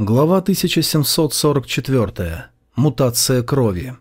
Глава 1744. Мутация крови.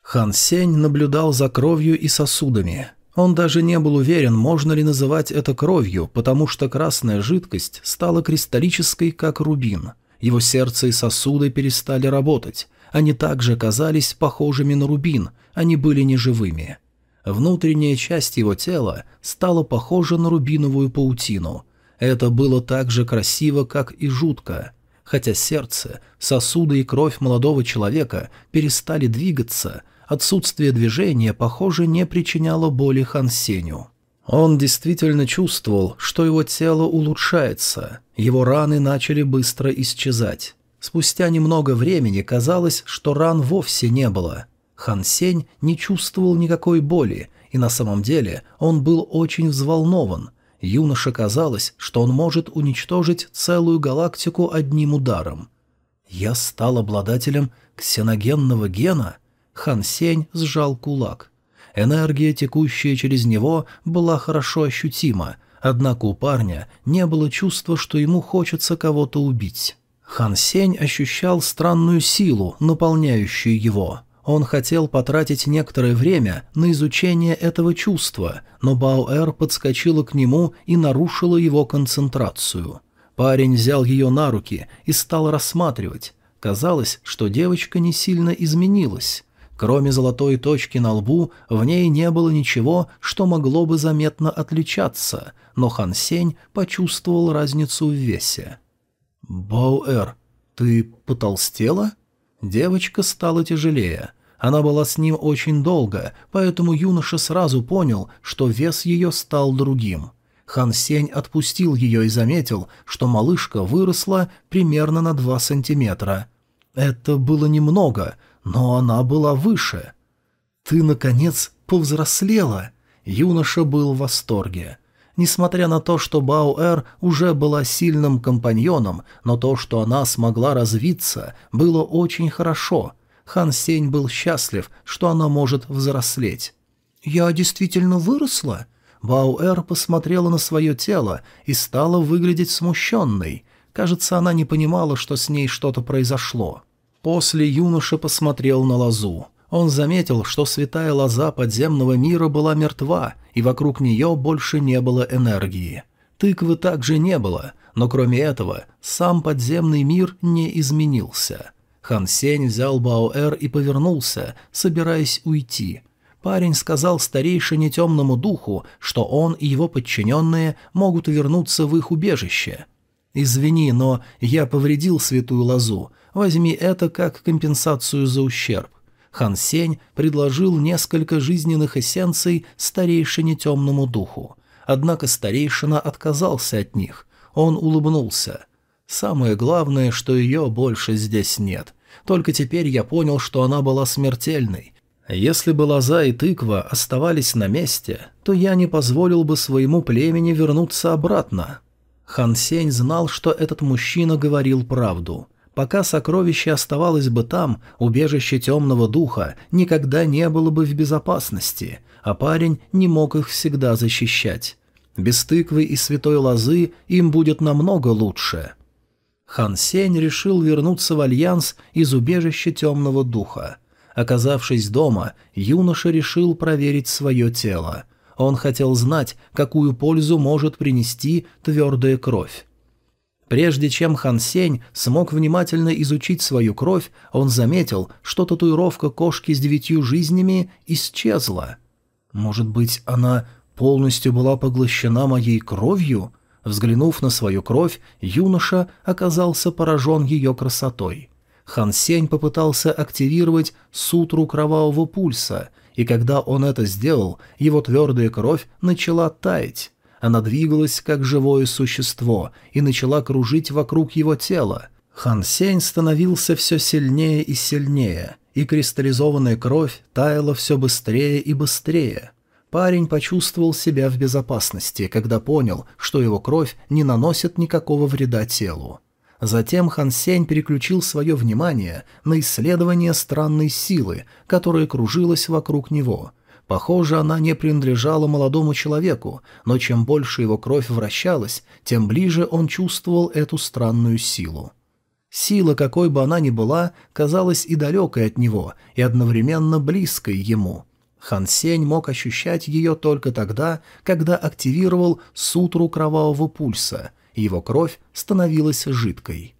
Хан Сень наблюдал за кровью и сосудами. Он даже не был уверен, можно ли называть это кровью, потому что красная жидкость стала кристаллической, как рубин. Его сердце и сосуды перестали работать. Они также казались похожими на рубин, они были неживыми. Внутренняя часть его тела стала похожа на рубиновую паутину. Это было так же красиво, как и жутко – Хотя сердце, сосуды и кровь молодого человека перестали двигаться, отсутствие движения, похоже, не причиняло боли Хан Сеню. Он действительно чувствовал, что его тело улучшается, его раны начали быстро исчезать. Спустя немного времени казалось, что ран вовсе не было. Хан Сень не чувствовал никакой боли, и на самом деле он был очень взволнован, Юноше казалось, что он может уничтожить целую галактику одним ударом. «Я стал обладателем ксеногенного гена?» Хан Сень сжал кулак. Энергия, текущая через него, была хорошо ощутима, однако у парня не было чувства, что ему хочется кого-то убить. Хан Сень ощущал странную силу, наполняющую его – он хотел потратить некоторое время на изучение этого чувства, но Баоэр подскочила к нему и нарушила его концентрацию. Парень взял ее на руки и стал рассматривать. Казалось, что девочка не сильно изменилась. Кроме золотой точки на лбу, в ней не было ничего, что могло бы заметно отличаться, но Хан Сень почувствовал разницу в весе. «Баоэр, ты потолстела?» Девочка стала тяжелее. Она была с ним очень долго, поэтому юноша сразу понял, что вес ее стал другим. Хан Сень отпустил ее и заметил, что малышка выросла примерно на два сантиметра. Это было немного, но она была выше. «Ты, наконец, повзрослела!» Юноша был в восторге. Несмотря на то, что Баоэр уже была сильным компаньоном, но то, что она смогла развиться, было очень хорошо. Хан Сень был счастлив, что она может взрослеть. «Я действительно выросла?» Баоэр посмотрела на свое тело и стала выглядеть смущенной. Кажется, она не понимала, что с ней что-то произошло. После юноша посмотрел на Лозу. Он заметил, что святая лоза подземного мира была мертва, и вокруг нее больше не было энергии. Тыквы также не было, но кроме этого сам подземный мир не изменился. Хан Сень взял Баоэр и повернулся, собираясь уйти. Парень сказал старейшине темному духу, что он и его подчиненные могут вернуться в их убежище. «Извини, но я повредил святую лозу. Возьми это как компенсацию за ущерб. Хан Сень предложил несколько жизненных эссенций старейшине темному духу. Однако старейшина отказался от них. Он улыбнулся. «Самое главное, что ее больше здесь нет. Только теперь я понял, что она была смертельной. Если бы лоза и тыква оставались на месте, то я не позволил бы своему племени вернуться обратно». Хан Сень знал, что этот мужчина говорил правду. Пока сокровище оставалось бы там, убежище темного духа никогда не было бы в безопасности, а парень не мог их всегда защищать. Без тыквы и святой лозы им будет намного лучше. Хан Сень решил вернуться в Альянс из убежища темного духа. Оказавшись дома, юноша решил проверить свое тело. Он хотел знать, какую пользу может принести твердая кровь. Прежде чем Хан Сень смог внимательно изучить свою кровь, он заметил, что татуировка кошки с девятью жизнями исчезла. Может быть, она полностью была поглощена моей кровью? Взглянув на свою кровь, юноша оказался поражен ее красотой. Хан Сень попытался активировать сутру кровавого пульса, и когда он это сделал, его твердая кровь начала таять. Она двигалась, как живое существо, и начала кружить вокруг его тела. Хан Сень становился все сильнее и сильнее, и кристаллизованная кровь таяла все быстрее и быстрее. Парень почувствовал себя в безопасности, когда понял, что его кровь не наносит никакого вреда телу. Затем Хан Сень переключил свое внимание на исследование странной силы, которая кружилась вокруг него – Похоже, она не принадлежала молодому человеку, но чем больше его кровь вращалась, тем ближе он чувствовал эту странную силу. Сила, какой бы она ни была, казалась и далекой от него, и одновременно близкой ему. Хан Сень мог ощущать ее только тогда, когда активировал сутру кровавого пульса, и его кровь становилась жидкой.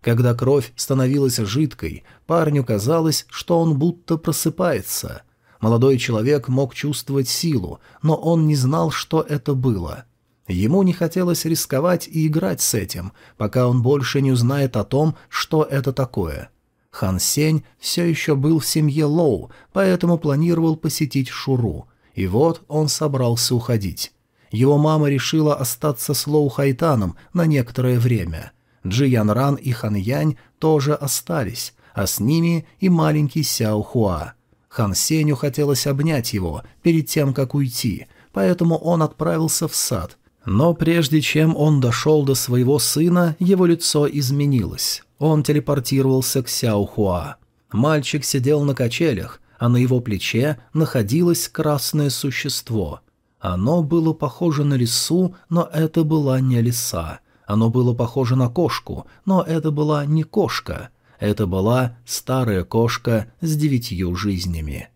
Когда кровь становилась жидкой, парню казалось, что он будто просыпается. Молодой человек мог чувствовать силу, но он не знал, что это было — Ему не хотелось рисковать и играть с этим, пока он больше не узнает о том, что это такое. Хан Сень все еще был в семье Лоу, поэтому планировал посетить Шуру. И вот он собрался уходить. Его мама решила остаться с Лоу Хайтаном на некоторое время. Джи Ян Ран и Хан Янь тоже остались, а с ними и маленький Сяо Хуа. Хан Сенью хотелось обнять его перед тем, как уйти, поэтому он отправился в сад, но прежде чем он дошел до своего сына, его лицо изменилось. Он телепортировался к Сяохуа. Мальчик сидел на качелях, а на его плече находилось красное существо. Оно было похоже на лису, но это была не лиса. Оно было похоже на кошку, но это была не кошка. Это была старая кошка с девятью жизнями.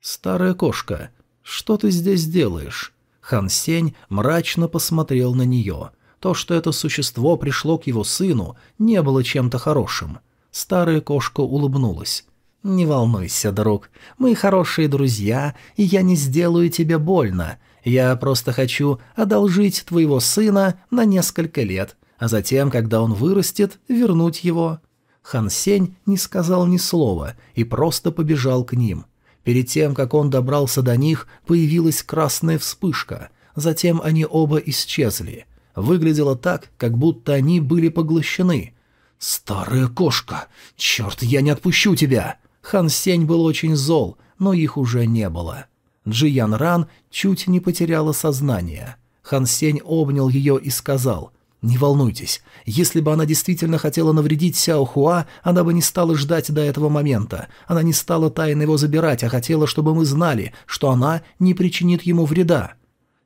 «Старая кошка, что ты здесь делаешь?» Хан Сень мрачно посмотрел на нее. То, что это существо пришло к его сыну, не было чем-то хорошим. Старая кошка улыбнулась. «Не волнуйся, друг, мы хорошие друзья, и я не сделаю тебе больно. Я просто хочу одолжить твоего сына на несколько лет, а затем, когда он вырастет, вернуть его». Хан Сень не сказал ни слова и просто побежал к ним – Перед тем, как он добрался до них, появилась красная вспышка. Затем они оба исчезли. Выглядело так, как будто они были поглощены. «Старая кошка! Черт, я не отпущу тебя!» Хан Сень был очень зол, но их уже не было. Джи Ян Ран чуть не потеряла сознание. Хан Сень обнял ее и сказал «Не волнуйтесь, если бы она действительно хотела навредить Сяо Хуа, она бы не стала ждать до этого момента. Она не стала тайно его забирать, а хотела, чтобы мы знали, что она не причинит ему вреда».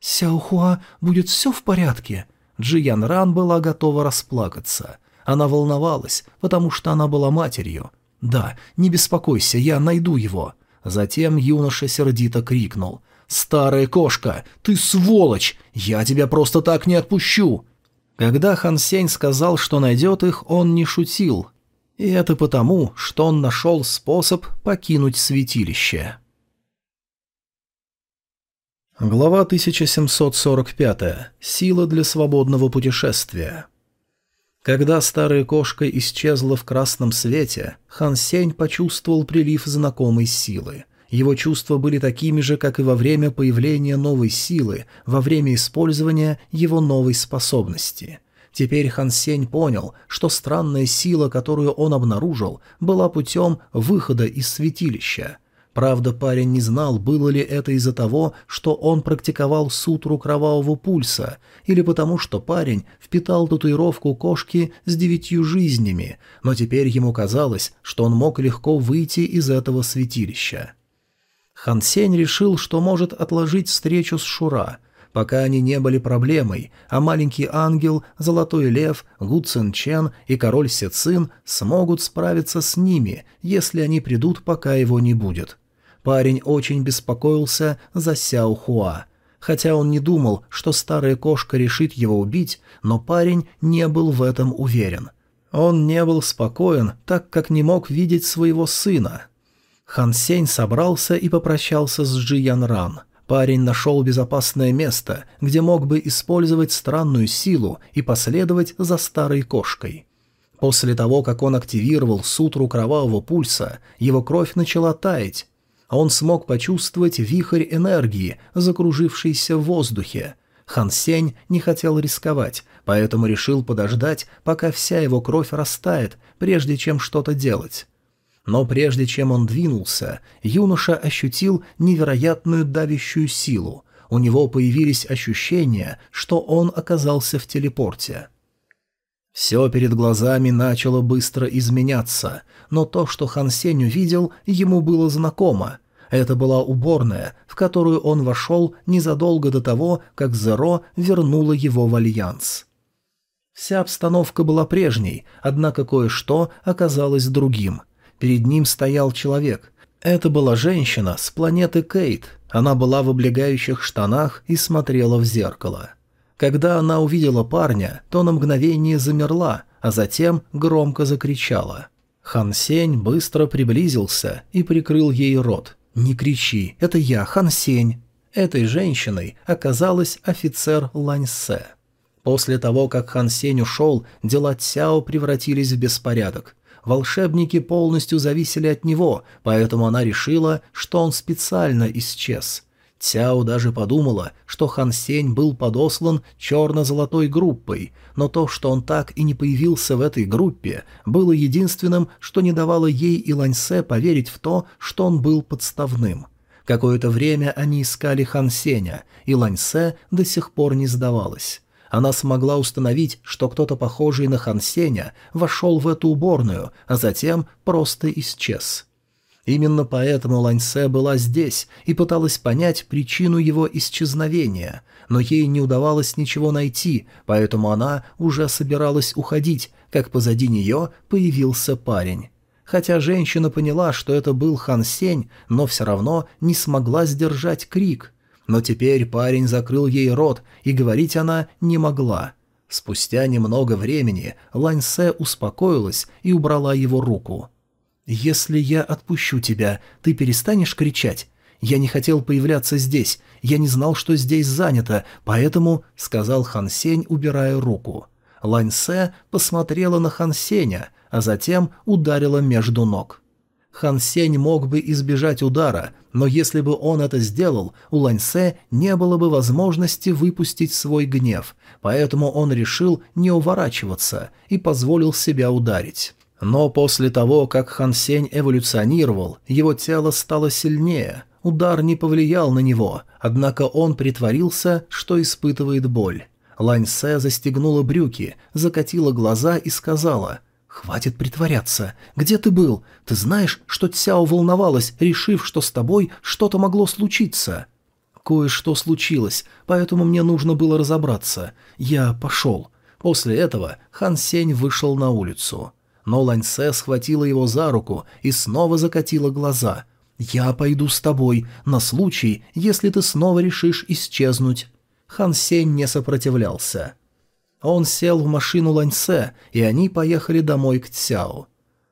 «Сяо Хуа будет все в порядке?» Джи Ян Ран была готова расплакаться. Она волновалась, потому что она была матерью. «Да, не беспокойся, я найду его». Затем юноша сердито крикнул. «Старая кошка, ты сволочь! Я тебя просто так не отпущу!» Когда Хан Сень сказал, что найдет их, он не шутил. И это потому, что он нашел способ покинуть святилище. Глава 1745. Сила для свободного путешествия. Когда старая кошка исчезла в красном свете, Хан Сень почувствовал прилив знакомой силы. Его чувства были такими же, как и во время появления новой силы, во время использования его новой способности. Теперь Хан Сень понял, что странная сила, которую он обнаружил, была путем выхода из святилища. Правда, парень не знал, было ли это из-за того, что он практиковал сутру кровавого пульса, или потому что парень впитал татуировку кошки с девятью жизнями, но теперь ему казалось, что он мог легко выйти из этого святилища. Хан Сень решил, что может отложить встречу с Шура, пока они не были проблемой, а маленький ангел, золотой лев, Гу Цин Чен и король Сецин смогут справиться с ними, если они придут, пока его не будет. Парень очень беспокоился за Сяо Хуа. Хотя он не думал, что старая кошка решит его убить, но парень не был в этом уверен. Он не был спокоен, так как не мог видеть своего сына – Хан Сень собрался и попрощался с Джи Ян Ран. Парень нашел безопасное место, где мог бы использовать странную силу и последовать за старой кошкой. После того, как он активировал сутру кровавого пульса, его кровь начала таять. Он смог почувствовать вихрь энергии, закружившийся в воздухе. Хан Сень не хотел рисковать, поэтому решил подождать, пока вся его кровь растает, прежде чем что-то делать. Но прежде чем он двинулся, юноша ощутил невероятную давящую силу. У него появились ощущения, что он оказался в телепорте. Все перед глазами начало быстро изменяться, но то, что Хан Сень увидел, ему было знакомо. Это была уборная, в которую он вошел незадолго до того, как Зеро вернула его в Альянс. Вся обстановка была прежней, однако кое-что оказалось другим. Перед ним стоял человек. Это была женщина с планеты Кейт. Она была в облегающих штанах и смотрела в зеркало. Когда она увидела парня, то на мгновение замерла, а затем громко закричала. Хан Сень быстро приблизился и прикрыл ей рот. «Не кричи, это я, Хан Сень». Этой женщиной оказалась офицер Ланьсе. После того, как Хан Сень ушел, дела Цяо превратились в беспорядок. Волшебники полностью зависели от него, поэтому она решила, что он специально исчез. Цяо даже подумала, что Хан Сень был подослан черно-золотой группой, но то, что он так и не появился в этой группе, было единственным, что не давало ей и Ланьсе поверить в то, что он был подставным. Какое-то время они искали Хан Сеня, и Ланьсе до сих пор не сдавалась. Она смогла установить, что кто-то похожий на Хан Сеня вошел в эту уборную, а затем просто исчез. Именно поэтому Ланьсе была здесь и пыталась понять причину его исчезновения, но ей не удавалось ничего найти, поэтому она уже собиралась уходить, как позади нее появился парень. Хотя женщина поняла, что это был Хан Сень, но все равно не смогла сдержать крик. Но теперь парень закрыл ей рот, и говорить она не могла. Спустя немного времени Ланьсе успокоилась и убрала его руку. «Если я отпущу тебя, ты перестанешь кричать? Я не хотел появляться здесь, я не знал, что здесь занято, поэтому...» — сказал Хан Сень, убирая руку. Лань Се посмотрела на Хан Сеня, а затем ударила между ног. Хан Сень мог бы избежать удара, но если бы он это сделал, у Лань Се не было бы возможности выпустить свой гнев, поэтому он решил не уворачиваться и позволил себя ударить. Но после того, как Хан Сень эволюционировал, его тело стало сильнее. Удар не повлиял на него, однако он притворился, что испытывает боль. Лань Се застегнула брюки, закатила глаза и сказала «Хватит притворяться. Где ты был? Ты знаешь, что Цяо волновалась, решив, что с тобой что-то могло случиться?» «Кое-что случилось, поэтому мне нужно было разобраться. Я пошел». После этого Хан Сень вышел на улицу но Ланьсе схватила его за руку и снова закатила глаза. «Я пойду с тобой, на случай, если ты снова решишь исчезнуть». Хан Сень не сопротивлялся. Он сел в машину Ланьсе, и они поехали домой к Цяо.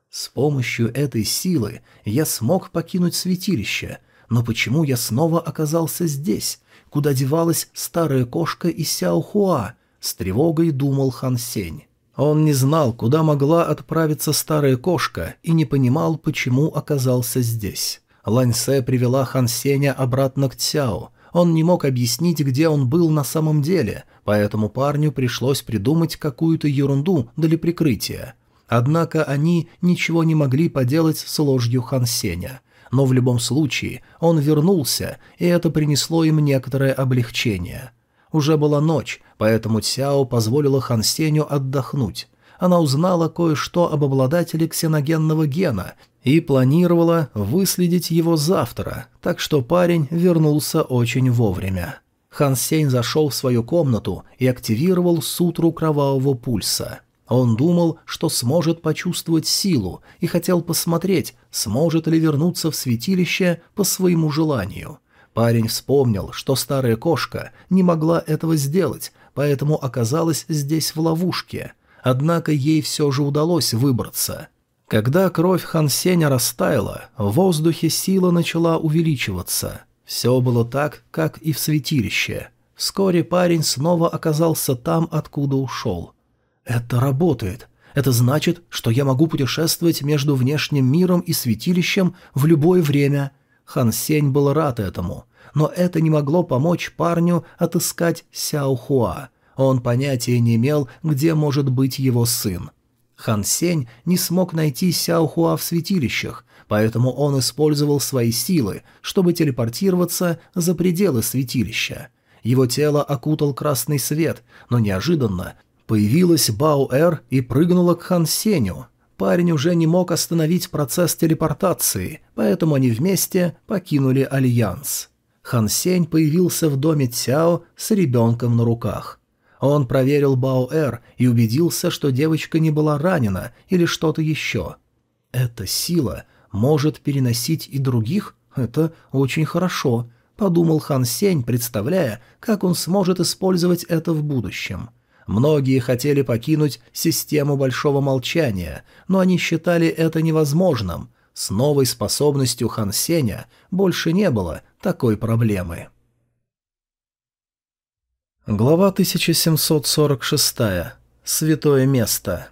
С помощью этой силы я смог покинуть святилище, но почему я снова оказался здесь? Куда девалась старая кошка и Сяо Хуа? С тревогой думал Хан Сень. Он не знал, куда могла отправиться старая кошка, и не понимал, почему оказался здесь. Ланьсе привела Хан Сеня обратно к Цяо. Он не мог объяснить, где он был на самом деле, поэтому парню пришлось придумать какую-то ерунду для прикрытия. Однако они ничего не могли поделать с ложью Хан Сеня. Но в любом случае он вернулся, и это принесло им некоторое облегчение – уже была ночь, поэтому Цяо позволила Хан Сеню отдохнуть. Она узнала кое-что об обладателе ксеногенного гена и планировала выследить его завтра, так что парень вернулся очень вовремя. Хан Сень зашел в свою комнату и активировал сутру кровавого пульса. Он думал, что сможет почувствовать силу, и хотел посмотреть, сможет ли вернуться в святилище по своему желанию – Парень вспомнил, что старая кошка не могла этого сделать, поэтому оказалась здесь в ловушке. Однако ей все же удалось выбраться. Когда кровь Хан Сеня растаяла, в воздухе сила начала увеличиваться. Все было так, как и в святилище. Вскоре парень снова оказался там, откуда ушел. «Это работает. Это значит, что я могу путешествовать между внешним миром и святилищем в любое время», Хан Сень был рад этому, но это не могло помочь парню отыскать Сяо Хуа. Он понятия не имел, где может быть его сын. Хан Сень не смог найти Сяо Хуа в святилищах, поэтому он использовал свои силы, чтобы телепортироваться за пределы святилища. Его тело окутал красный свет, но неожиданно появилась Бао-Эр и прыгнула к Хан Сеню, Парень уже не мог остановить процесс телепортации, поэтому они вместе покинули Альянс. Хан Сень появился в доме Цяо с ребенком на руках. Он проверил Баоэр и убедился, что девочка не была ранена или что-то еще. Эта сила может переносить и других? Это очень хорошо, подумал Хан Сень, представляя, как он сможет использовать это в будущем. Многие хотели покинуть систему большого молчания, но они считали это невозможным. С новой способностью Хан Сеня больше не было такой проблемы. Глава 1746. Святое место.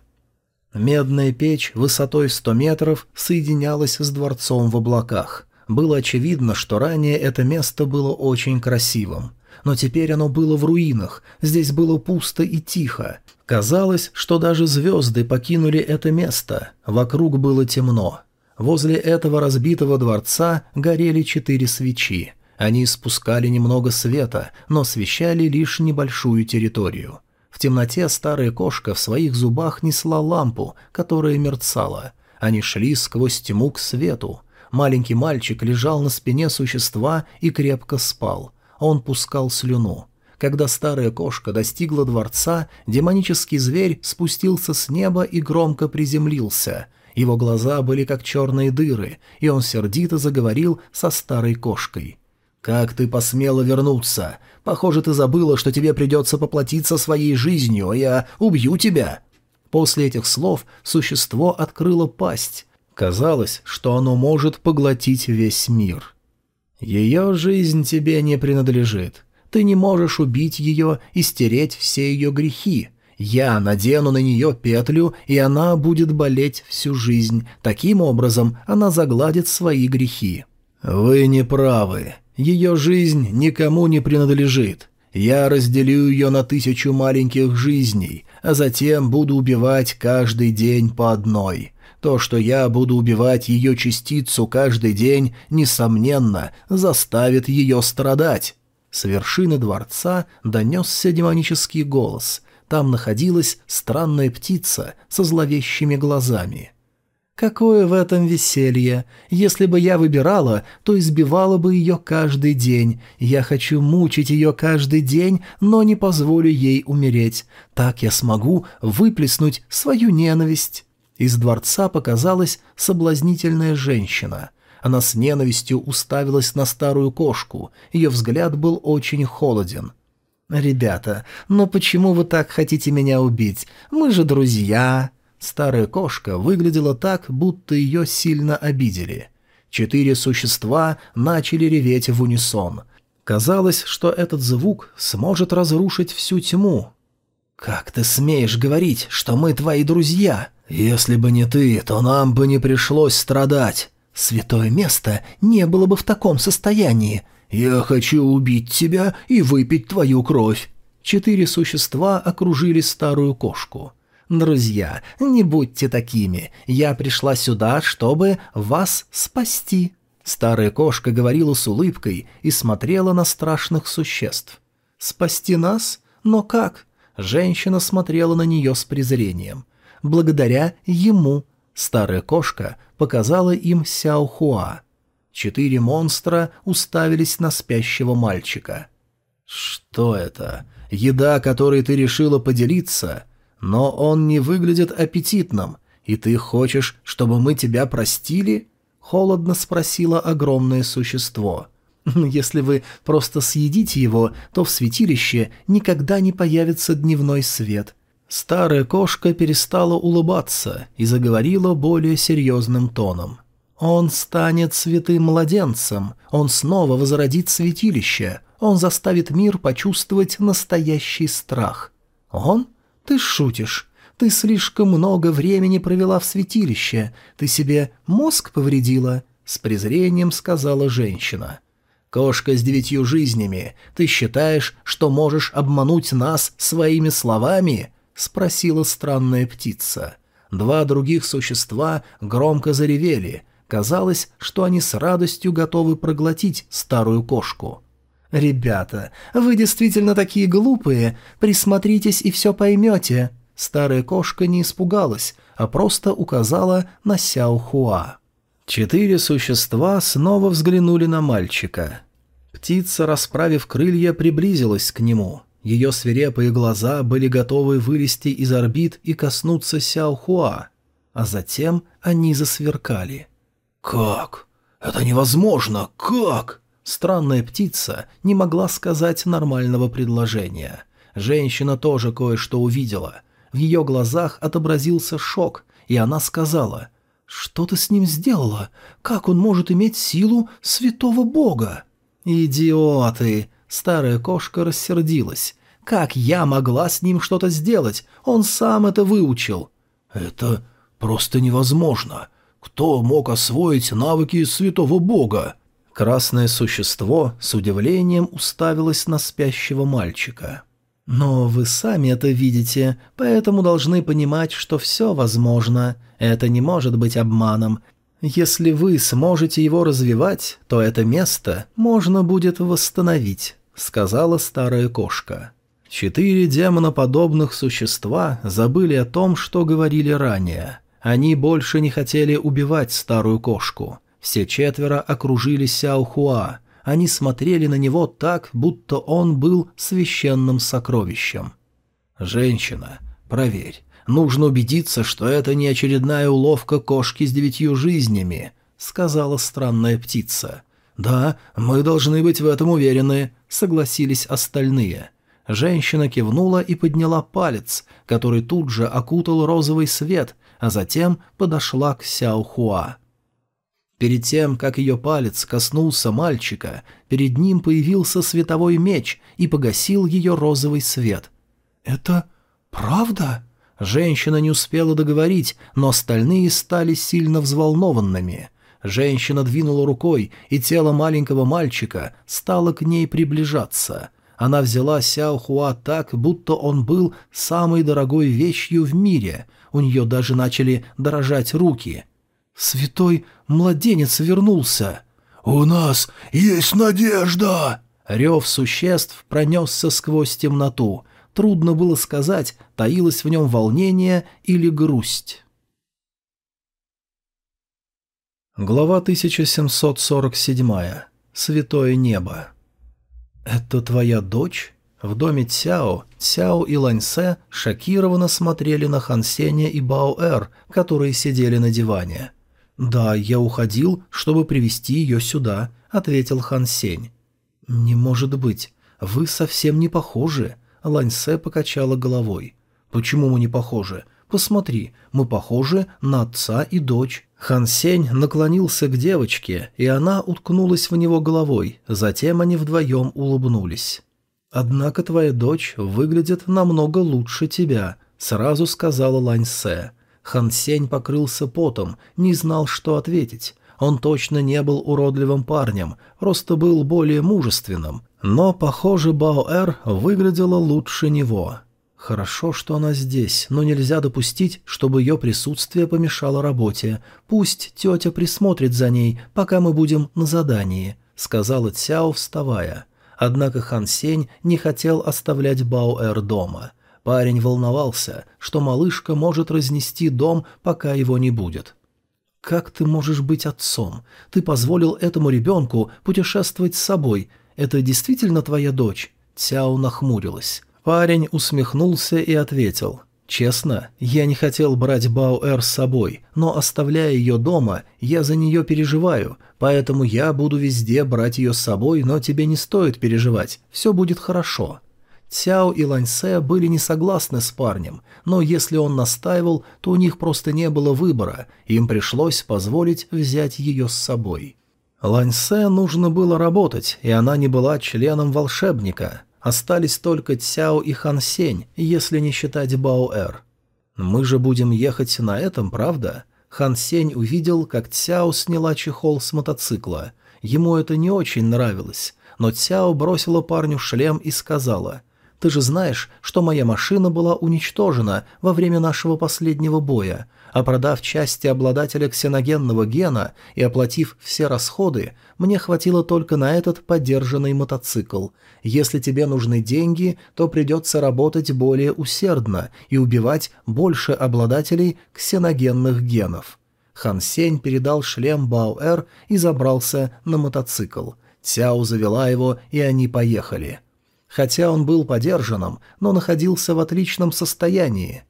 Медная печь высотой 100 метров соединялась с дворцом в облаках. Было очевидно, что ранее это место было очень красивым. Но теперь оно было в руинах, здесь было пусто и тихо. Казалось, что даже звезды покинули это место, вокруг было темно. Возле этого разбитого дворца горели четыре свечи. Они испускали немного света, но освещали лишь небольшую территорию. В темноте старая кошка в своих зубах несла лампу, которая мерцала. Они шли сквозь тьму к свету. Маленький мальчик лежал на спине существа и крепко спал. Он пускал слюну. Когда старая кошка достигла дворца, демонический зверь спустился с неба и громко приземлился. Его глаза были как черные дыры, и он сердито заговорил со старой кошкой. «Как ты посмела вернуться? Похоже, ты забыла, что тебе придется поплатиться своей жизнью, а я убью тебя!» После этих слов существо открыло пасть. Казалось, что оно может поглотить весь мир. «Ее жизнь тебе не принадлежит. Ты не можешь убить ее и стереть все ее грехи. Я надену на нее петлю, и она будет болеть всю жизнь. Таким образом она загладит свои грехи». «Вы не правы. Ее жизнь никому не принадлежит. Я разделю ее на тысячу маленьких жизней, а затем буду убивать каждый день по одной. То, что я буду убивать ее частицу каждый день, несомненно, заставит ее страдать». С вершины дворца донесся демонический голос. Там находилась странная птица со зловещими глазами. Какое в этом веселье! Если бы я выбирала, то избивала бы ее каждый день. Я хочу мучить ее каждый день, но не позволю ей умереть. Так я смогу выплеснуть свою ненависть». Из дворца показалась соблазнительная женщина. Она с ненавистью уставилась на старую кошку. Ее взгляд был очень холоден. «Ребята, но почему вы так хотите меня убить? Мы же друзья!» Старая кошка выглядела так, будто ее сильно обидели. Четыре существа начали реветь в унисон. Казалось, что этот звук сможет разрушить всю тьму. «Как ты смеешь говорить, что мы твои друзья? Если бы не ты, то нам бы не пришлось страдать. Святое место не было бы в таком состоянии. Я хочу убить тебя и выпить твою кровь». Четыре существа окружили старую кошку. «Друзья, не будьте такими. Я пришла сюда, чтобы вас спасти». Старая кошка говорила с улыбкой и смотрела на страшных существ. «Спасти нас? Но как?» Женщина смотрела на нее с презрением. «Благодаря ему». Старая кошка показала им Сяохуа. Четыре монстра уставились на спящего мальчика. «Что это? Еда, которой ты решила поделиться? Но он не выглядит аппетитным, и ты хочешь, чтобы мы тебя простили?» — холодно спросило огромное существо. «Если вы просто съедите его, то в святилище никогда не появится дневной свет». Старая кошка перестала улыбаться и заговорила более серьезным тоном. «Он станет святым младенцем, он снова возродит святилище, он заставит мир почувствовать настоящий страх. Он?» «Ты шутишь. Ты слишком много времени провела в святилище. Ты себе мозг повредила?» — с презрением сказала женщина. «Кошка с девятью жизнями, ты считаешь, что можешь обмануть нас своими словами?» — спросила странная птица. Два других существа громко заревели. Казалось, что они с радостью готовы проглотить старую кошку. «Ребята, вы действительно такие глупые. Присмотритесь и все поймете». Старая кошка не испугалась, а просто указала на Сяо Хуа. Четыре существа снова взглянули на мальчика. Птица, расправив крылья, приблизилась к нему. Ее свирепые глаза были готовы вылезти из орбит и коснуться Сяо Хуа, а затем они засверкали. «Как? Это невозможно! Как?» Странная птица не могла сказать нормального предложения. Женщина тоже кое-что увидела. В ее глазах отобразился шок, и она сказала, «Что ты с ним сделала? Как он может иметь силу святого бога?» «Идиоты!» Старая кошка рассердилась. «Как я могла с ним что-то сделать? Он сам это выучил». «Это просто невозможно. Кто мог освоить навыки святого бога?» Красное существо с удивлением уставилось на спящего мальчика. «Но вы сами это видите, поэтому должны понимать, что все возможно. Это не может быть обманом. Если вы сможете его развивать, то это место можно будет восстановить», — сказала старая кошка. Четыре демоноподобных существа забыли о том, что говорили ранее. Они больше не хотели убивать старую кошку. Все четверо окружили Сяо Хуа — они смотрели на него так, будто он был священным сокровищем. «Женщина, проверь. Нужно убедиться, что это не очередная уловка кошки с девятью жизнями», — сказала странная птица. «Да, мы должны быть в этом уверены», — согласились остальные. Женщина кивнула и подняла палец, который тут же окутал розовый свет, а затем подошла к Сяо Хуа. Перед тем, как ее палец коснулся мальчика, перед ним появился световой меч и погасил ее розовый свет. «Это правда?» Женщина не успела договорить, но остальные стали сильно взволнованными. Женщина двинула рукой, и тело маленького мальчика стало к ней приближаться. Она взяла Сяо Хуа так, будто он был самой дорогой вещью в мире. У нее даже начали дрожать руки. «Святой младенец вернулся!» «У нас есть надежда!» Рев существ пронесся сквозь темноту. Трудно было сказать, таилось в нем волнение или грусть. Глава 1747. Святое небо. «Это твоя дочь?» В доме Цяо, Цяо и Ланьсе шокированно смотрели на Хан Сеня и Баоэр, которые сидели на диване. «Да, я уходил, чтобы привести ее сюда», — ответил Хан Сень. «Не может быть. Вы совсем не похожи», — Ланьсе покачала головой. «Почему мы не похожи? Посмотри, мы похожи на отца и дочь». Хан Сень наклонился к девочке, и она уткнулась в него головой, затем они вдвоем улыбнулись. «Однако твоя дочь выглядит намного лучше тебя», — сразу сказала Ланьсе. Хан Сень покрылся потом, не знал, что ответить. Он точно не был уродливым парнем, просто был более мужественным. Но, похоже, Баоэр выглядела лучше него. Хорошо, что она здесь, но нельзя допустить, чтобы ее присутствие помешало работе. Пусть тетя присмотрит за ней, пока мы будем на задании», — сказала Цяо, вставая. Однако Хан Сень не хотел оставлять Баоэр дома — Парень волновался, что малышка может разнести дом, пока его не будет. «Как ты можешь быть отцом? Ты позволил этому ребенку путешествовать с собой. Это действительно твоя дочь?» Цяо нахмурилась. Парень усмехнулся и ответил. «Честно, я не хотел брать Баоэр с собой, но, оставляя ее дома, я за нее переживаю, поэтому я буду везде брать ее с собой, но тебе не стоит переживать, все будет хорошо». Цяо и Ланьсе были не согласны с парнем, но если он настаивал, то у них просто не было выбора, им пришлось позволить взять ее с собой. Ланьсе нужно было работать, и она не была членом волшебника. Остались только Цяо и Хан Сень, если не считать Баоэр. «Мы же будем ехать на этом, правда?» Хан Сень увидел, как Цяо сняла чехол с мотоцикла. Ему это не очень нравилось, но Цяо бросила парню шлем и сказала – ты же знаешь, что моя машина была уничтожена во время нашего последнего боя, а продав части обладателя ксеногенного гена и оплатив все расходы, мне хватило только на этот подержанный мотоцикл. Если тебе нужны деньги, то придется работать более усердно и убивать больше обладателей ксеногенных генов». Хан Сень передал шлем Баоэр и забрался на мотоцикл. Цяо завела его, и они поехали. Хотя он был подержанным, но находился в отличном состоянии.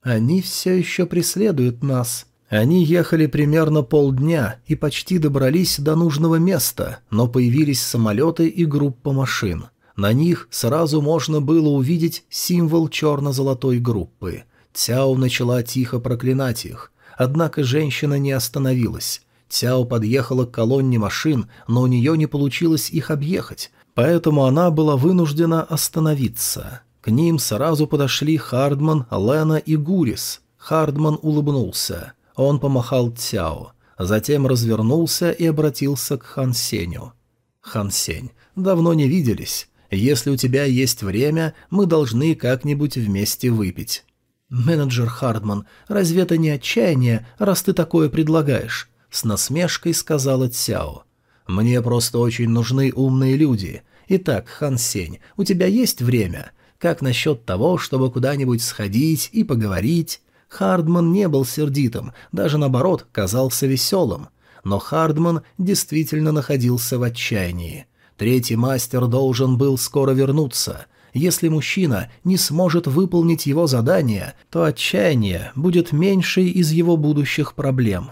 «Они все еще преследуют нас», они ехали примерно полдня и почти добрались до нужного места, но появились самолеты и группа машин. На них сразу можно было увидеть символ черно-золотой группы. Цяо начала тихо проклинать их. Однако женщина не остановилась. Цяо подъехала к колонне машин, но у нее не получилось их объехать, поэтому она была вынуждена остановиться. К ним сразу подошли Хардман, Лена и Гурис. Хардман улыбнулся. Он помахал Цяо, затем развернулся и обратился к Хан Сеню. «Хан Сень, давно не виделись. Если у тебя есть время, мы должны как-нибудь вместе выпить». «Менеджер Хардман, разве это не отчаяние, раз ты такое предлагаешь?» С насмешкой сказала Цяо. «Мне просто очень нужны умные люди. Итак, Хан Сень, у тебя есть время? Как насчет того, чтобы куда-нибудь сходить и поговорить?» Хардман не был сердитым, даже наоборот, казался веселым. Но Хардман действительно находился в отчаянии. Третий мастер должен был скоро вернуться. Если мужчина не сможет выполнить его задание, то отчаяние будет меньшей из его будущих проблем.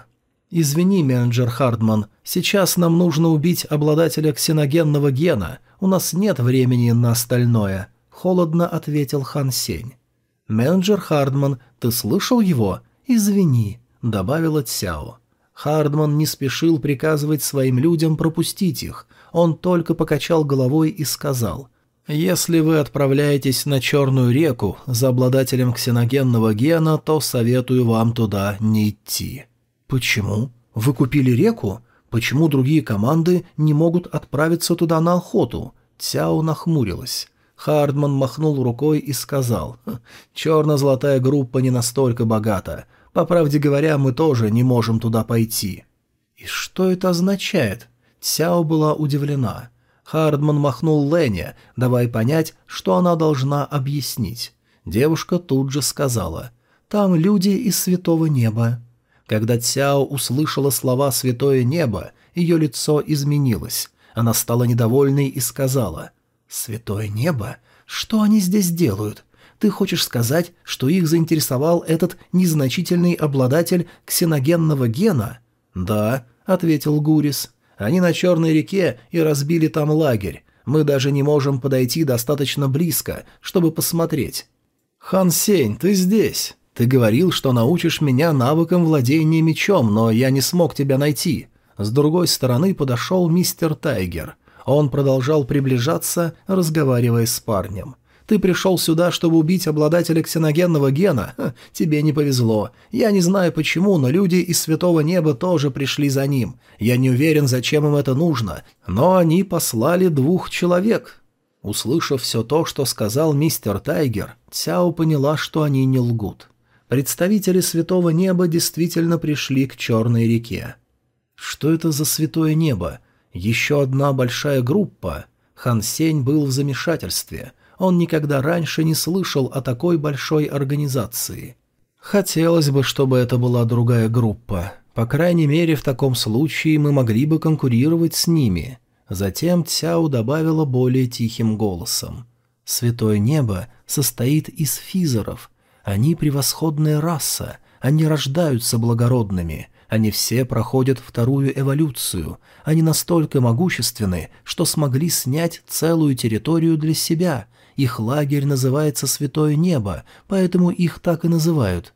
«Извини, менеджер Хардман, сейчас нам нужно убить обладателя ксеногенного гена, у нас нет времени на остальное», — холодно ответил Хан Сень. «Менеджер Хардман, ты слышал его? Извини», — добавила Цяо. Хардман не спешил приказывать своим людям пропустить их. Он только покачал головой и сказал, «Если вы отправляетесь на Черную реку за обладателем ксеногенного гена, то советую вам туда не идти». «Почему? Вы купили реку? Почему другие команды не могут отправиться туда на охоту?» Цяо нахмурилась. Хардман махнул рукой и сказал, «Хм, «Черно-золотая группа не настолько богата. По правде говоря, мы тоже не можем туда пойти». «И что это означает?» Цяо была удивлена. Хардман махнул Лене, давая понять, что она должна объяснить. Девушка тут же сказала, «Там люди из святого неба». Когда Цяо услышала слова «святое небо», ее лицо изменилось. Она стала недовольной и сказала – «Святое небо? Что они здесь делают? Ты хочешь сказать, что их заинтересовал этот незначительный обладатель ксеногенного гена?» «Да», — ответил Гурис. «Они на Черной реке и разбили там лагерь. Мы даже не можем подойти достаточно близко, чтобы посмотреть». «Хан Сень, ты здесь. Ты говорил, что научишь меня навыкам владения мечом, но я не смог тебя найти». С другой стороны подошел мистер Тайгер. Он продолжал приближаться, разговаривая с парнем. «Ты пришел сюда, чтобы убить обладателя ксеногенного гена? Ха, тебе не повезло. Я не знаю почему, но люди из Святого Неба тоже пришли за ним. Я не уверен, зачем им это нужно, но они послали двух человек». Услышав все то, что сказал мистер Тайгер, Цяо поняла, что они не лгут. Представители Святого Неба действительно пришли к Черной реке. Что это за Святое Небо? Еще одна большая группа. Хан Сень был в замешательстве. Он никогда раньше не слышал о такой большой организации. Хотелось бы, чтобы это была другая группа. По крайней мере, в таком случае мы могли бы конкурировать с ними. Затем Цяо добавила более тихим голосом. «Святое небо состоит из физеров. Они превосходная раса. Они рождаются благородными. Они все проходят вторую эволюцию. Они настолько могущественны, что смогли снять целую территорию для себя. Их лагерь называется Святое Небо, поэтому их так и называют.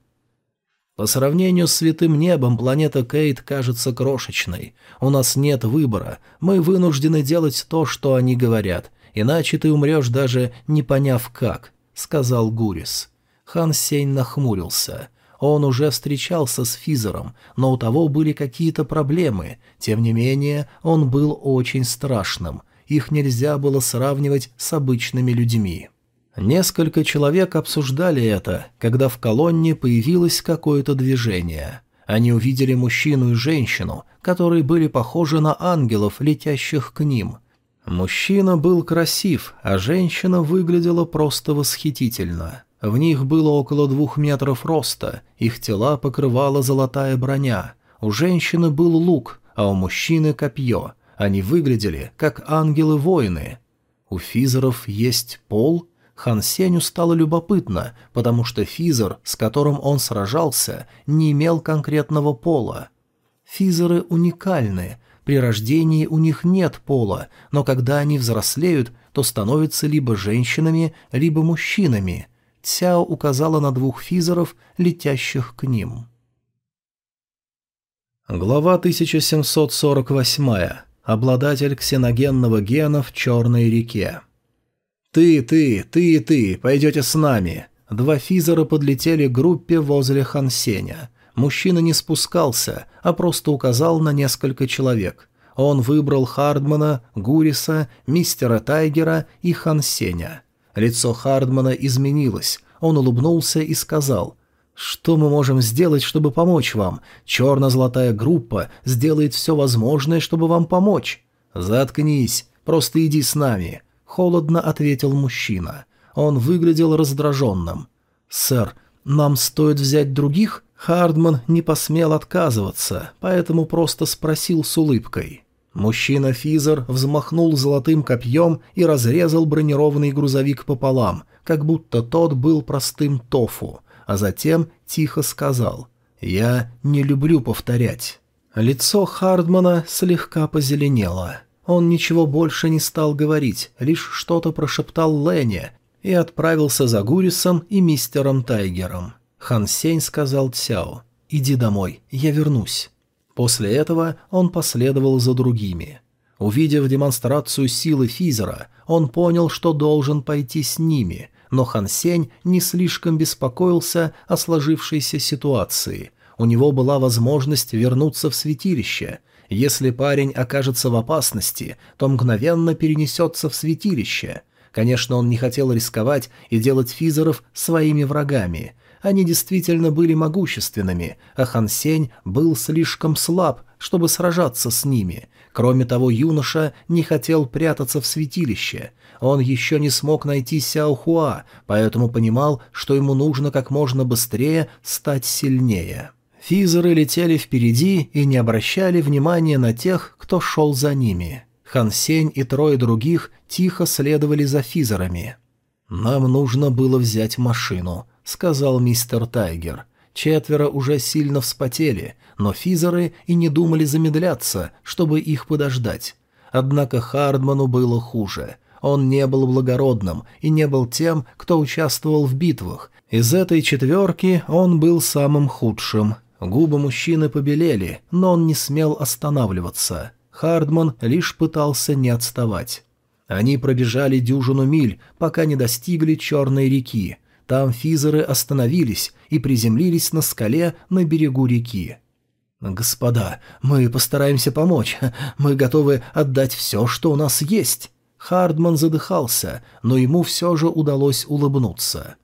По сравнению с Святым Небом планета Кейт кажется крошечной. У нас нет выбора. Мы вынуждены делать то, что они говорят. Иначе ты умрешь даже не поняв как, — сказал Гурис. Хан Сень нахмурился. Он уже встречался с Физером, но у того были какие-то проблемы. Тем не менее, он был очень страшным. Их нельзя было сравнивать с обычными людьми. Несколько человек обсуждали это, когда в колонне появилось какое-то движение. Они увидели мужчину и женщину, которые были похожи на ангелов, летящих к ним. Мужчина был красив, а женщина выглядела просто восхитительно. В них было около двух метров роста, их тела покрывала золотая броня. У женщины был лук, а у мужчины копье. Они выглядели как ангелы-воины. У физеров есть пол? Хан Сеню стало любопытно, потому что физер, с которым он сражался, не имел конкретного пола. Физеры уникальны, при рождении у них нет пола, но когда они взрослеют, то становятся либо женщинами, либо мужчинами. Цяо указала на двух физеров, летящих к ним. Глава 1748. Обладатель ксеногенного гена в Черной реке. «Ты, ты, ты и ты, пойдете с нами!» Два физера подлетели к группе возле Хансеня. Мужчина не спускался, а просто указал на несколько человек. Он выбрал Хардмана, Гуриса, мистера Тайгера и Хансеня. Лицо Хардмана изменилось. Он улыбнулся и сказал «Что мы можем сделать, чтобы помочь вам? Черно-золотая группа сделает все возможное, чтобы вам помочь». «Заткнись, просто иди с нами», — холодно ответил мужчина. Он выглядел раздраженным. «Сэр, нам стоит взять других?» Хардман не посмел отказываться, поэтому просто спросил с улыбкой. Мужчина-физер взмахнул золотым копьем и разрезал бронированный грузовик пополам, как будто тот был простым тофу а затем тихо сказал «Я не люблю повторять». Лицо Хардмана слегка позеленело. Он ничего больше не стал говорить, лишь что-то прошептал Лене и отправился за Гурисом и мистером Тайгером. Хан Сень сказал Цяо «Иди домой, я вернусь». После этого он последовал за другими. Увидев демонстрацию силы Физера, он понял, что должен пойти с ними, но Хан Сень не слишком беспокоился о сложившейся ситуации. У него была возможность вернуться в святилище. Если парень окажется в опасности, то мгновенно перенесется в святилище. Конечно, он не хотел рисковать и делать физеров своими врагами. Они действительно были могущественными, а Хан Сень был слишком слаб, чтобы сражаться с ними. Кроме того, юноша не хотел прятаться в святилище – он еще не смог найти Сяо Хуа, поэтому понимал, что ему нужно как можно быстрее стать сильнее. Физеры летели впереди и не обращали внимания на тех, кто шел за ними. Хан Сень и трое других тихо следовали за физерами. «Нам нужно было взять машину», — сказал мистер Тайгер. Четверо уже сильно вспотели, но физеры и не думали замедляться, чтобы их подождать. Однако Хардману было хуже. Он не был благородным и не был тем, кто участвовал в битвах. Из этой четверки он был самым худшим. Губы мужчины побелели, но он не смел останавливаться. Хардман лишь пытался не отставать. Они пробежали дюжину миль, пока не достигли Черной реки. Там физеры остановились и приземлились на скале на берегу реки. «Господа, мы постараемся помочь. Мы готовы отдать все, что у нас есть». Хардман задыхался, но ему все же удалось улыбнуться.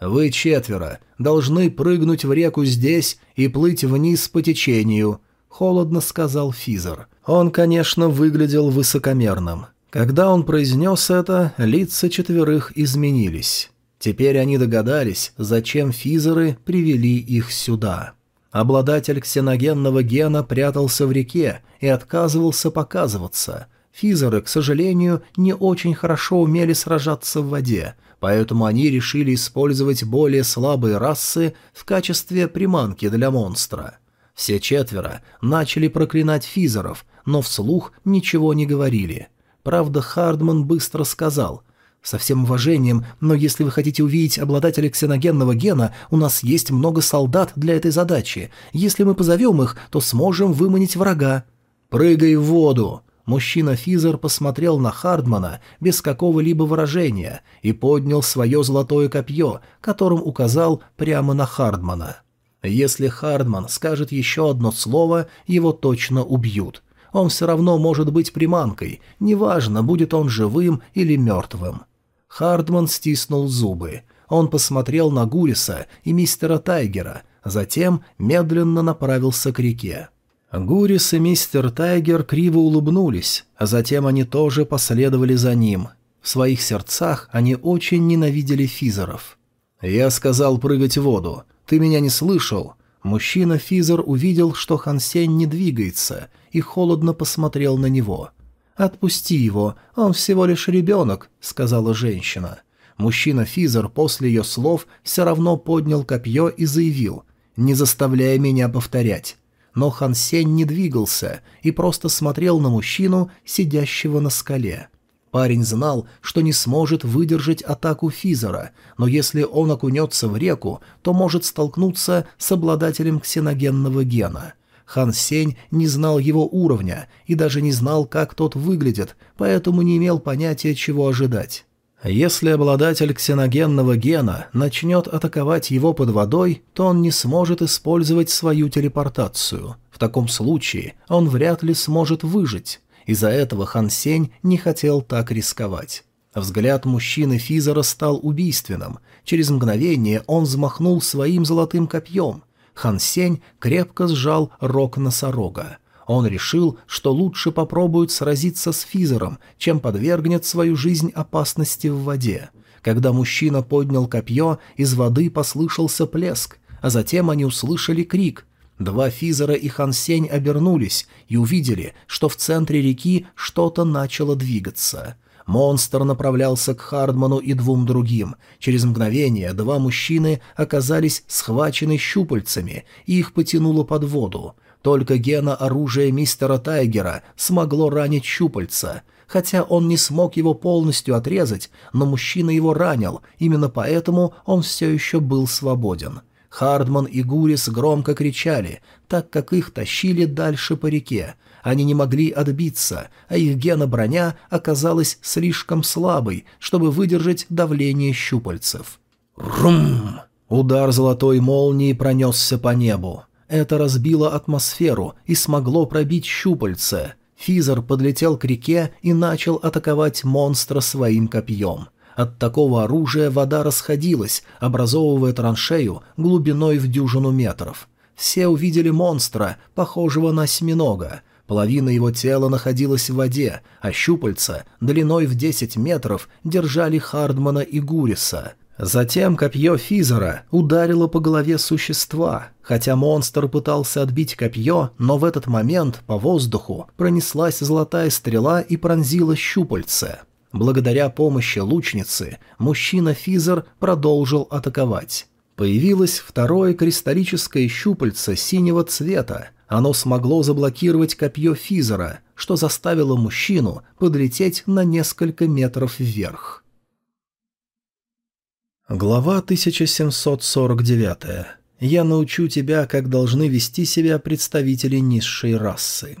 «Вы четверо должны прыгнуть в реку здесь и плыть вниз по течению», — холодно сказал Физер. Он, конечно, выглядел высокомерным. Когда он произнес это, лица четверых изменились. Теперь они догадались, зачем физеры привели их сюда. Обладатель ксеногенного гена прятался в реке и отказывался показываться — Физеры, к сожалению, не очень хорошо умели сражаться в воде, поэтому они решили использовать более слабые расы в качестве приманки для монстра. Все четверо начали проклинать физеров, но вслух ничего не говорили. Правда, Хардман быстро сказал «Со всем уважением, но если вы хотите увидеть обладателя ксеногенного гена, у нас есть много солдат для этой задачи. Если мы позовем их, то сможем выманить врага». «Прыгай в воду!» Мужчина-физер посмотрел на Хардмана без какого-либо выражения и поднял свое золотое копье, которым указал прямо на Хардмана. Если Хардман скажет еще одно слово, его точно убьют. Он все равно может быть приманкой, неважно, будет он живым или мертвым. Хардман стиснул зубы. Он посмотрел на Гуриса и мистера Тайгера, затем медленно направился к реке. Гурис и мистер Тайгер криво улыбнулись, а затем они тоже последовали за ним. В своих сердцах они очень ненавидели физеров. «Я сказал прыгать в воду. Ты меня не слышал?» Мужчина-физер увидел, что Хансен не двигается, и холодно посмотрел на него. «Отпусти его, он всего лишь ребенок», — сказала женщина. Мужчина Физер после ее слов все равно поднял копье и заявил «Не заставляй меня повторять». Но Хан Сень не двигался и просто смотрел на мужчину, сидящего на скале. Парень знал, что не сможет выдержать атаку Физера, но если он окунется в реку, то может столкнуться с обладателем ксеногенного гена. Хан Сень не знал его уровня и даже не знал, как тот выглядит, поэтому не имел понятия, чего ожидать. Если обладатель ксеногенного гена начнет атаковать его под водой, то он не сможет использовать свою телепортацию. В таком случае он вряд ли сможет выжить. Из-за этого Хан Сень не хотел так рисковать. Взгляд мужчины Физера стал убийственным. Через мгновение он взмахнул своим золотым копьем. Хан Сень крепко сжал рог носорога. Он решил, что лучше попробует сразиться с Физером, чем подвергнет свою жизнь опасности в воде. Когда мужчина поднял копье, из воды послышался плеск, а затем они услышали крик. Два Физера и Хансень обернулись и увидели, что в центре реки что-то начало двигаться. Монстр направлялся к Хардману и двум другим. Через мгновение два мужчины оказались схвачены щупальцами, и их потянуло под воду. Только гена оружия мистера Тайгера смогло ранить щупальца. Хотя он не смог его полностью отрезать, но мужчина его ранил, именно поэтому он все еще был свободен. Хардман и Гурис громко кричали, так как их тащили дальше по реке. Они не могли отбиться, а их гена-броня оказалась слишком слабой, чтобы выдержать давление щупальцев. Рум! Удар золотой молнии пронесся по небу. Это разбило атмосферу и смогло пробить щупальце. Физер подлетел к реке и начал атаковать монстра своим копьем. От такого оружия вода расходилась, образовывая траншею глубиной в дюжину метров. Все увидели монстра, похожего на осьминога. Половина его тела находилась в воде, а щупальца, длиной в 10 метров, держали Хардмана и Гуриса. Затем копье Физера ударило по голове существа. Хотя монстр пытался отбить копье, но в этот момент по воздуху пронеслась золотая стрела и пронзила щупальце. Благодаря помощи лучницы мужчина Физер продолжил атаковать. Появилось второе кристаллическое щупальце синего цвета. Оно смогло заблокировать копье Физера, что заставило мужчину подлететь на несколько метров вверх. Глава 1749. Я научу тебя, как должны вести себя представители низшей расы.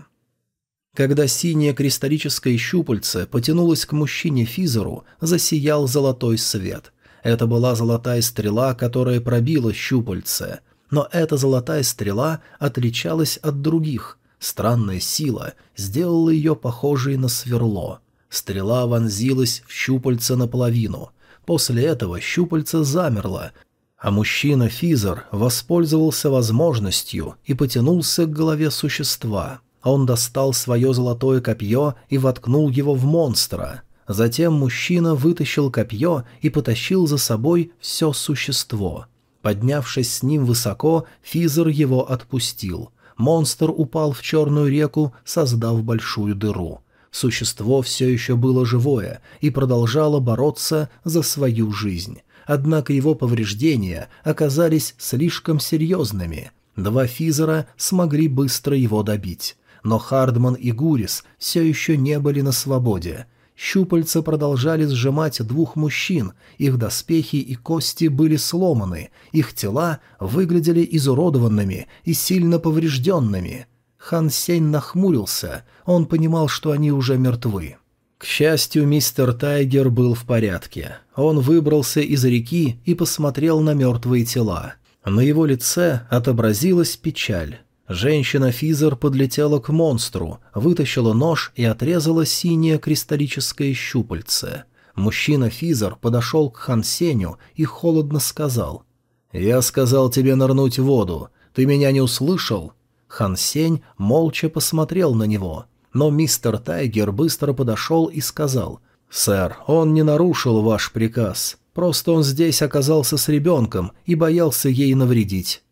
Когда синее кристаллическое щупальце потянулось к мужчине Физеру, засиял золотой свет. Это была золотая стрела, которая пробила щупальце. Но эта золотая стрела отличалась от других. Странная сила сделала ее похожей на сверло. Стрела вонзилась в щупальце наполовину. После этого щупальце замерло, а мужчина Физер воспользовался возможностью и потянулся к голове существа – он достал свое золотое копье и воткнул его в монстра. Затем мужчина вытащил копье и потащил за собой все существо. Поднявшись с ним высоко, Физер его отпустил. Монстр упал в черную реку, создав большую дыру. Существо все еще было живое и продолжало бороться за свою жизнь. Однако его повреждения оказались слишком серьезными. Два Физера смогли быстро его добить но Хардман и Гурис все еще не были на свободе. Щупальца продолжали сжимать двух мужчин, их доспехи и кости были сломаны, их тела выглядели изуродованными и сильно поврежденными. Хан Сень нахмурился, он понимал, что они уже мертвы. К счастью, мистер Тайгер был в порядке. Он выбрался из реки и посмотрел на мертвые тела. На его лице отобразилась печаль. Женщина-физер подлетела к монстру, вытащила нож и отрезала синее кристаллическое щупальце. Мужчина-физер подошел к Хансеню и холодно сказал. «Я сказал тебе нырнуть в воду. Ты меня не услышал?» Хансень молча посмотрел на него, но мистер Тайгер быстро подошел и сказал. «Сэр, он не нарушил ваш приказ. Просто он здесь оказался с ребенком и боялся ей навредить.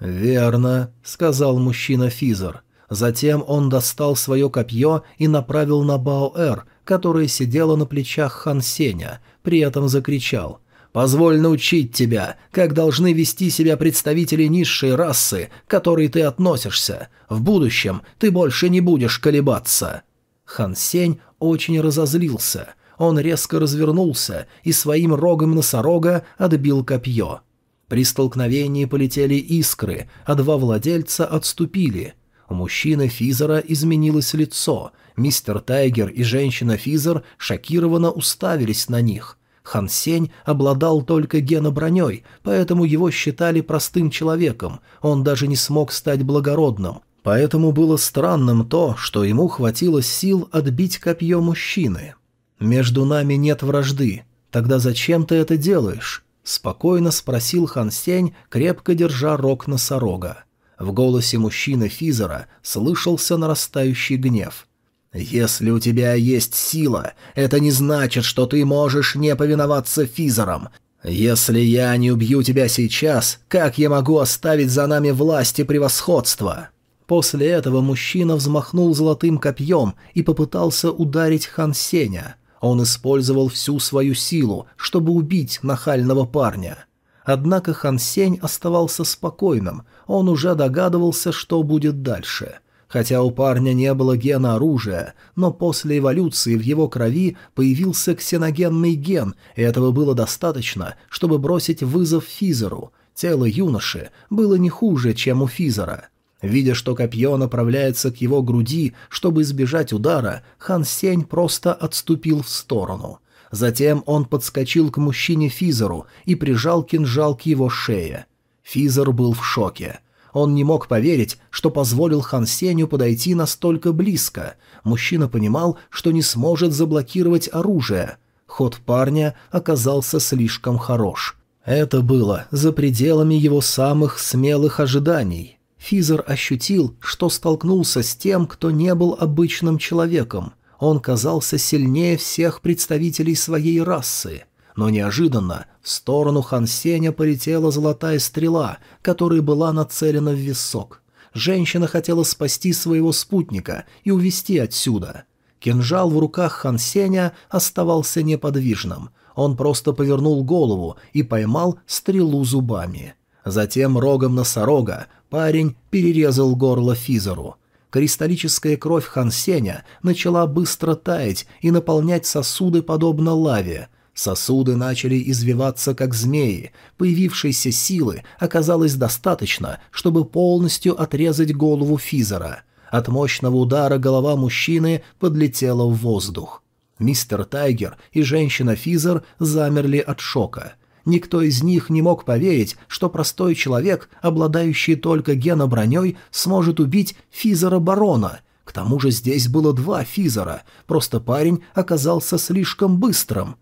«Верно», — сказал мужчина Физер. Затем он достал свое копье и направил на Баоэр, которая сидела на плечах Хан Сеня, при этом закричал «Позволь научить тебя, как должны вести себя представители низшей расы, к которой ты относишься. В будущем ты больше не будешь колебаться». Хан Сень очень разозлился. Он резко развернулся и своим рогом носорога отбил копье. При столкновении полетели искры, а два владельца отступили. У мужчины Физера изменилось лицо. Мистер Тайгер и женщина Физер шокированно уставились на них. Хан Сень обладал только геноброней, поэтому его считали простым человеком, он даже не смог стать благородным. Поэтому было странным то, что ему хватило сил отбить копье мужчины. «Между нами нет вражды. Тогда зачем ты это делаешь?» — спокойно спросил Хан Сень, крепко держа рог носорога. В голосе мужчины Физера слышался нарастающий гнев. «Если у тебя есть сила, это не значит, что ты можешь не повиноваться Физерам. Если я не убью тебя сейчас, как я могу оставить за нами власть и превосходство?» После этого мужчина взмахнул золотым копьем и попытался ударить Хан Сеня. Он использовал всю свою силу, чтобы убить нахального парня. Однако Хан Сень оставался спокойным, он уже догадывался, что будет дальше. Хотя у парня не было гена оружия, но после эволюции в его крови появился ксеногенный ген, и этого было достаточно, чтобы бросить вызов Физеру. Тело юноши было не хуже, чем у Физера. Видя, что копье направляется к его груди, чтобы избежать удара, Хан Сень просто отступил в сторону. Затем он подскочил к мужчине Физеру и прижал кинжал к его шее. Физер был в шоке. Он не мог поверить, что позволил Хан Сенью подойти настолько близко. Мужчина понимал, что не сможет заблокировать оружие. Ход парня оказался слишком хорош. Это было за пределами его самых смелых ожиданий. Физер ощутил, что столкнулся с тем, кто не был обычным человеком. Он казался сильнее всех представителей своей расы. Но неожиданно в сторону Хан Сеня полетела золотая стрела, которая была нацелена в висок. Женщина хотела спасти своего спутника и увести отсюда. Кинжал в руках Хан Сеня оставался неподвижным. Он просто повернул голову и поймал стрелу зубами. Затем рогом носорога Парень перерезал горло Физеру. Кристаллическая кровь Хансеня начала быстро таять и наполнять сосуды подобно лаве. Сосуды начали извиваться, как змеи. Появившейся силы оказалось достаточно, чтобы полностью отрезать голову Физера. От мощного удара голова мужчины подлетела в воздух. Мистер Тайгер и женщина Физер замерли от шока. Никто из них не мог поверить, что простой человек, обладающий только геноброней, сможет убить Физера-барона. К тому же здесь было два Физера, просто парень оказался слишком быстрым.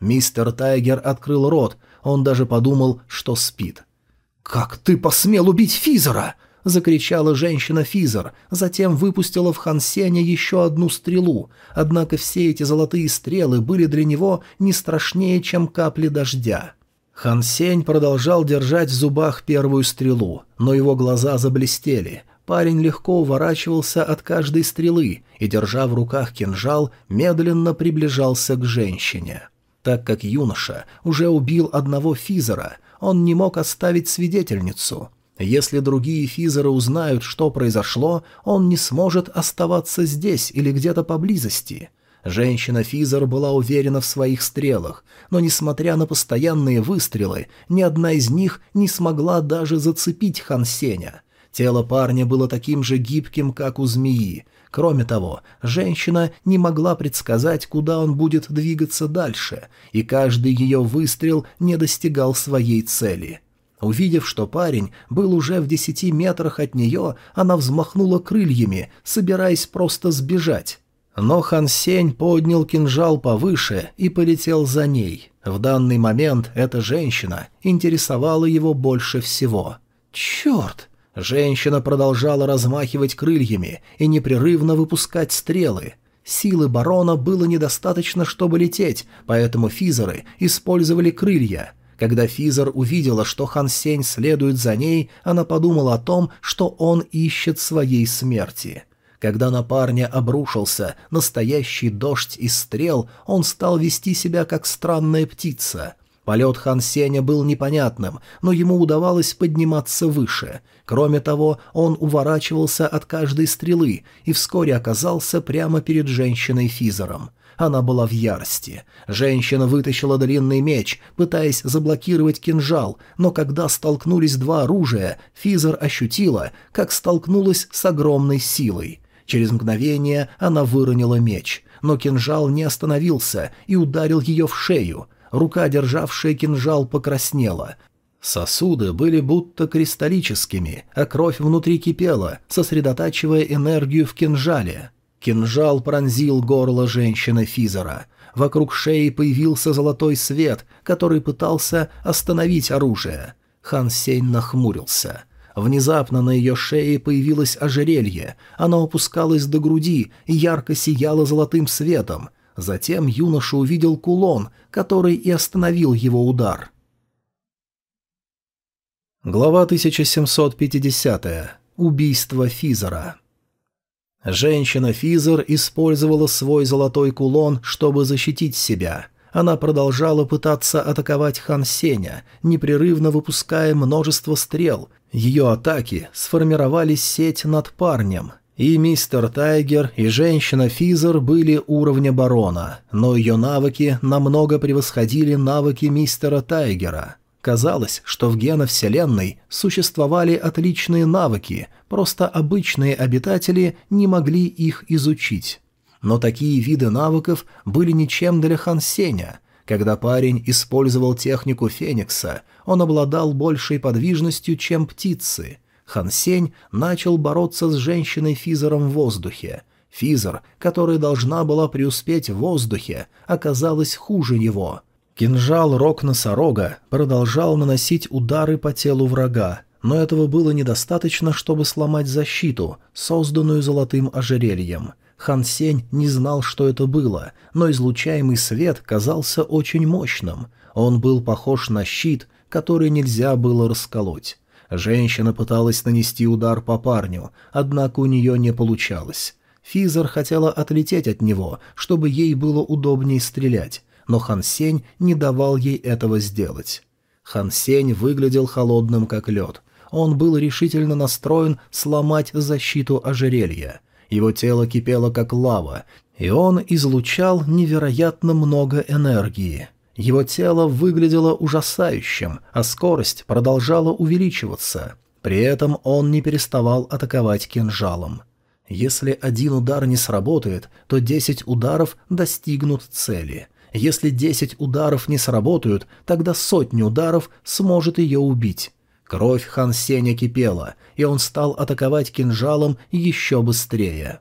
Мистер Тайгер открыл рот, он даже подумал, что спит. «Как ты посмел убить Физера?» — закричала женщина Физер, затем выпустила в Хансене еще одну стрелу, однако все эти золотые стрелы были для него не страшнее, чем капли дождя. Хан Сень продолжал держать в зубах первую стрелу, но его глаза заблестели. Парень легко уворачивался от каждой стрелы и, держа в руках кинжал, медленно приближался к женщине. Так как юноша уже убил одного физера, он не мог оставить свидетельницу. Если другие физеры узнают, что произошло, он не сможет оставаться здесь или где-то поблизости – Женщина Физер была уверена в своих стрелах, но, несмотря на постоянные выстрелы, ни одна из них не смогла даже зацепить Хан Сеня. Тело парня было таким же гибким, как у змеи. Кроме того, женщина не могла предсказать, куда он будет двигаться дальше, и каждый ее выстрел не достигал своей цели. Увидев, что парень был уже в десяти метрах от нее, она взмахнула крыльями, собираясь просто сбежать. Но Хан Сень поднял кинжал повыше и полетел за ней. В данный момент эта женщина интересовала его больше всего. «Черт!» Женщина продолжала размахивать крыльями и непрерывно выпускать стрелы. Силы барона было недостаточно, чтобы лететь, поэтому физеры использовали крылья. Когда Физер увидела, что Хан Сень следует за ней, она подумала о том, что он ищет своей смерти. Когда на парня обрушился настоящий дождь из стрел, он стал вести себя как странная птица. Полет Хан Сеня был непонятным, но ему удавалось подниматься выше. Кроме того, он уворачивался от каждой стрелы и вскоре оказался прямо перед женщиной-физером. Она была в ярости. Женщина вытащила длинный меч, пытаясь заблокировать кинжал, но когда столкнулись два оружия, Физер ощутила, как столкнулась с огромной силой. Через мгновение она выронила меч, но кинжал не остановился и ударил ее в шею. Рука, державшая кинжал, покраснела. Сосуды были будто кристаллическими, а кровь внутри кипела, сосредотачивая энергию в кинжале. Кинжал пронзил горло женщины Физера. Вокруг шеи появился золотой свет, который пытался остановить оружие. Хан Сень нахмурился. Внезапно на ее шее появилось ожерелье. Оно опускалось до груди и ярко сияло золотым светом. Затем юноша увидел кулон, который и остановил его удар. Глава 1750. Убийство Физера. Женщина Физер использовала свой золотой кулон, чтобы защитить себя. Она продолжала пытаться атаковать Хан Сеня, непрерывно выпуская множество стрел, ее атаки сформировали сеть над парнем. И мистер Тайгер, и женщина Физер были уровня барона, но ее навыки намного превосходили навыки мистера Тайгера. Казалось, что в геновселенной существовали отличные навыки, просто обычные обитатели не могли их изучить. Но такие виды навыков были ничем для Хан Сеня. Когда парень использовал технику Феникса, он обладал большей подвижностью, чем птицы. Хан Сень начал бороться с женщиной-физером в воздухе. Физер, которая должна была преуспеть в воздухе, оказалась хуже него. Кинжал рог-носорога продолжал наносить удары по телу врага, но этого было недостаточно, чтобы сломать защиту, созданную золотым ожерельем. Хан Сень не знал, что это было, но излучаемый свет казался очень мощным. Он был похож на щит, который нельзя было расколоть. Женщина пыталась нанести удар по парню, однако у нее не получалось. Физер хотела отлететь от него, чтобы ей было удобнее стрелять, но Хан Сень не давал ей этого сделать. Хан Сень выглядел холодным, как лед. Он был решительно настроен сломать защиту ожерелья — его тело кипело как лава, и он излучал невероятно много энергии. Его тело выглядело ужасающим, а скорость продолжала увеличиваться. При этом он не переставал атаковать кинжалом. Если один удар не сработает, то десять ударов достигнут цели. Если десять ударов не сработают, тогда сотни ударов сможет ее убить. Кровь Хан Сеня кипела, и он стал атаковать кинжалом еще быстрее.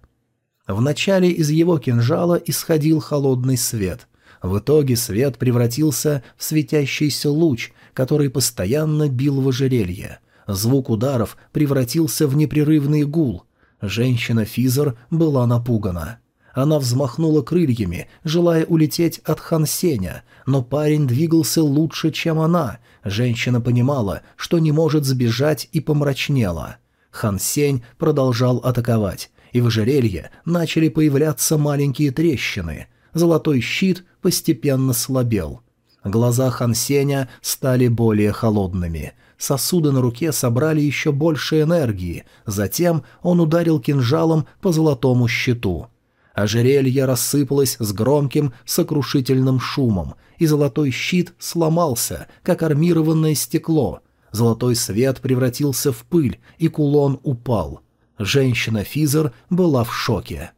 Вначале из его кинжала исходил холодный свет. В итоге свет превратился в светящийся луч, который постоянно бил в ожерелье. Звук ударов превратился в непрерывный гул. Женщина Физер была напугана. Она взмахнула крыльями, желая улететь от Хан Сеня, но парень двигался лучше, чем она. Женщина понимала, что не может сбежать и помрачнела. Хан Сень продолжал атаковать, и в ожерелье начали появляться маленькие трещины. Золотой щит постепенно слабел. Глаза Хан Сеня стали более холодными. Сосуды на руке собрали еще больше энергии. Затем он ударил кинжалом по золотому щиту. Ожерелье рассыпалось с громким сокрушительным шумом, и золотой щит сломался, как армированное стекло. Золотой свет превратился в пыль, и кулон упал. Женщина-физер была в шоке.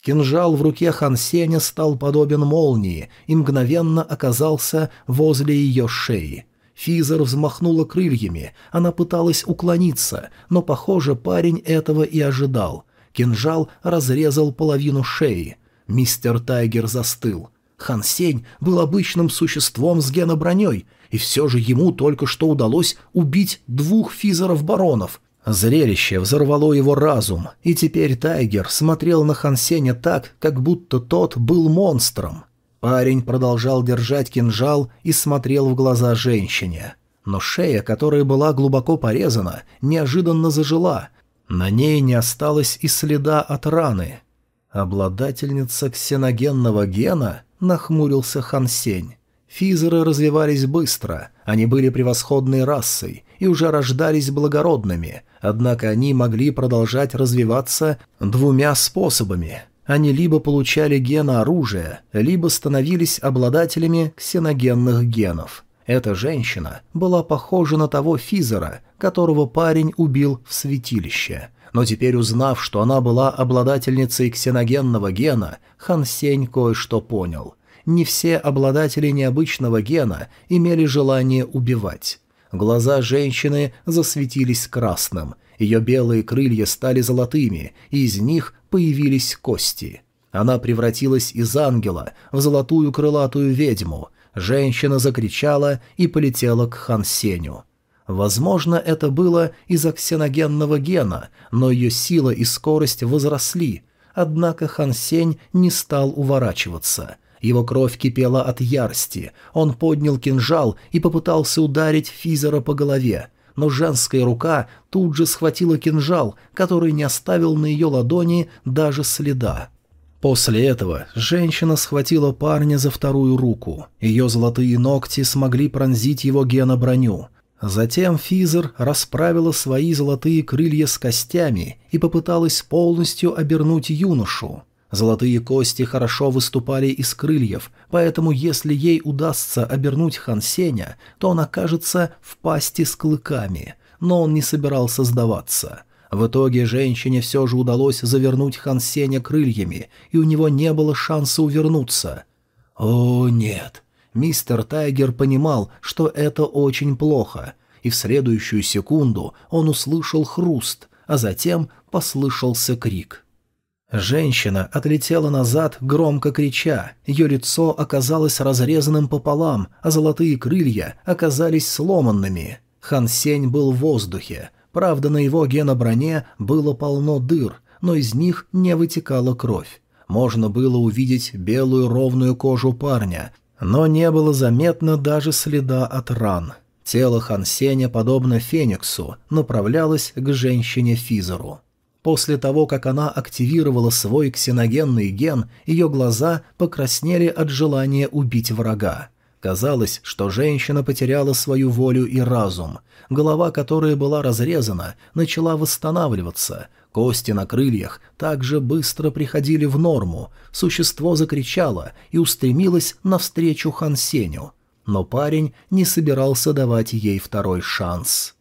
Кинжал в руке Хан Сеня стал подобен молнии и мгновенно оказался возле ее шеи. Физер взмахнула крыльями, она пыталась уклониться, но, похоже, парень этого и ожидал. Кинжал разрезал половину шеи. Мистер Тайгер застыл. Хан Сень был обычным существом с геноброней, и все же ему только что удалось убить двух физеров-баронов. Зрелище взорвало его разум, и теперь Тайгер смотрел на Хан Сеня так, как будто тот был монстром. Парень продолжал держать кинжал и смотрел в глаза женщине. Но шея, которая была глубоко порезана, неожиданно зажила. На ней не осталось и следа от раны. Обладательница ксеногенного гена нахмурился Хансень. Физеры развивались быстро, они были превосходной расой и уже рождались благородными, однако они могли продолжать развиваться двумя способами. Они либо получали гена оружия, либо становились обладателями ксеногенных генов. Эта женщина была похожа на того физера, которого парень убил в святилище. Но теперь, узнав, что она была обладательницей ксеногенного гена, Хан Сень кое-что понял не все обладатели необычного гена имели желание убивать. Глаза женщины засветились красным, ее белые крылья стали золотыми, и из них появились кости. Она превратилась из ангела в золотую крылатую ведьму. Женщина закричала и полетела к Хан Сеню. Возможно, это было из-за ксеногенного гена, но ее сила и скорость возросли. Однако Хан Сень не стал уворачиваться – его кровь кипела от ярости. Он поднял кинжал и попытался ударить Физера по голове. Но женская рука тут же схватила кинжал, который не оставил на ее ладони даже следа. После этого женщина схватила парня за вторую руку. Ее золотые ногти смогли пронзить его геноброню. Затем Физер расправила свои золотые крылья с костями и попыталась полностью обернуть юношу. Золотые кости хорошо выступали из крыльев, поэтому если ей удастся обернуть Хан Сеня, то он окажется в пасти с клыками. Но он не собирался сдаваться. В итоге женщине все же удалось завернуть Хан Сеня крыльями, и у него не было шанса увернуться. О, нет. Мистер Тайгер понимал, что это очень плохо, и в следующую секунду он услышал хруст, а затем послышался крик — Женщина отлетела назад, громко крича. Ее лицо оказалось разрезанным пополам, а золотые крылья оказались сломанными. Хан Сень был в воздухе. Правда, на его геноброне было полно дыр, но из них не вытекала кровь. Можно было увидеть белую ровную кожу парня, но не было заметно даже следа от ран. Тело Хан Сеня, подобно Фениксу, направлялось к женщине-физеру. После того, как она активировала свой ксеногенный ген, ее глаза покраснели от желания убить врага. Казалось, что женщина потеряла свою волю и разум. Голова, которая была разрезана, начала восстанавливаться. Кости на крыльях также быстро приходили в норму. Существо закричало и устремилось навстречу Хансеню. Но парень не собирался давать ей второй шанс.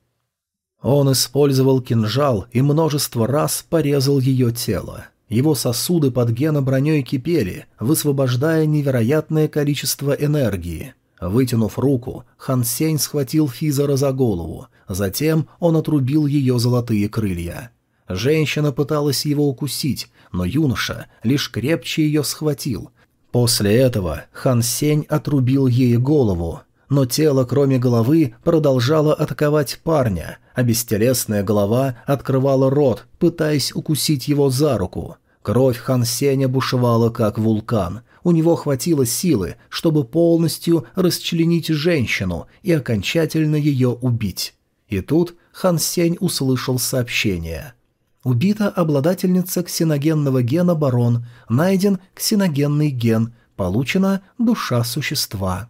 Он использовал кинжал и множество раз порезал ее тело. Его сосуды под геноброней кипели, высвобождая невероятное количество энергии. Вытянув руку, Хан Сень схватил Физера за голову, затем он отрубил ее золотые крылья. Женщина пыталась его укусить, но юноша лишь крепче ее схватил. После этого Хан Сень отрубил ей голову, но тело, кроме головы, продолжало атаковать парня, а бестелесная голова открывала рот, пытаясь укусить его за руку. Кровь Хан Сеня бушевала, как вулкан. У него хватило силы, чтобы полностью расчленить женщину и окончательно ее убить. И тут Хан Сень услышал сообщение. Убита обладательница ксеногенного гена барон, найден ксеногенный ген, получена душа существа.